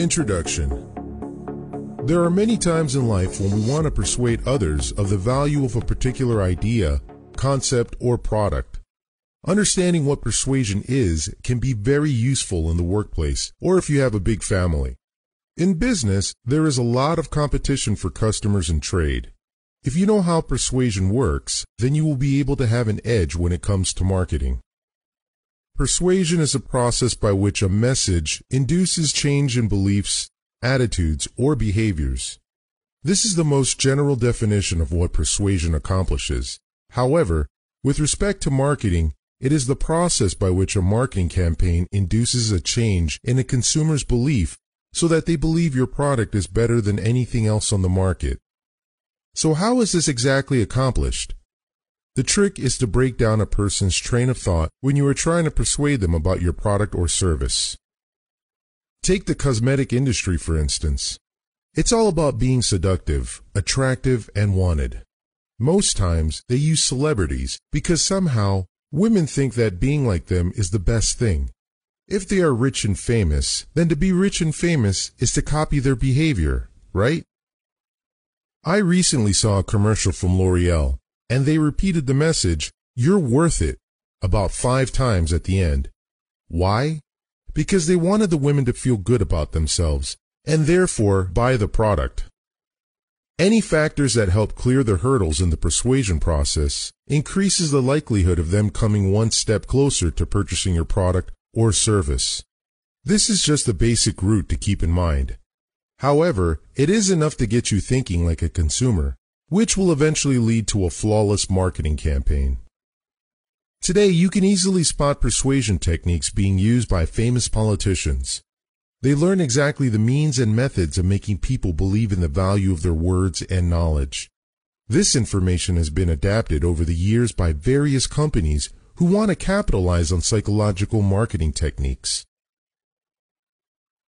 Introduction There are many times in life when we want to persuade others of the value of a particular idea, concept, or product. Understanding what persuasion is can be very useful in the workplace or if you have a big family. In business, there is a lot of competition for customers and trade. If you know how persuasion works, then you will be able to have an edge when it comes to marketing. Persuasion is a process by which a message induces change in beliefs, attitudes, or behaviors. This is the most general definition of what persuasion accomplishes. However, with respect to marketing, it is the process by which a marketing campaign induces a change in a consumer's belief so that they believe your product is better than anything else on the market. So how is this exactly accomplished? The trick is to break down a person's train of thought when you are trying to persuade them about your product or service. Take the cosmetic industry, for instance. It's all about being seductive, attractive, and wanted. Most times, they use celebrities because somehow women think that being like them is the best thing. If they are rich and famous, then to be rich and famous is to copy their behavior, right? I recently saw a commercial from L'Oreal and they repeated the message, You're worth it, about five times at the end. Why? Because they wanted the women to feel good about themselves and therefore buy the product. Any factors that help clear the hurdles in the persuasion process increases the likelihood of them coming one step closer to purchasing your product or service. This is just a basic route to keep in mind. However, it is enough to get you thinking like a consumer which will eventually lead to a flawless marketing campaign. Today, you can easily spot persuasion techniques being used by famous politicians. They learn exactly the means and methods of making people believe in the value of their words and knowledge. This information has been adapted over the years by various companies who want to capitalize on psychological marketing techniques.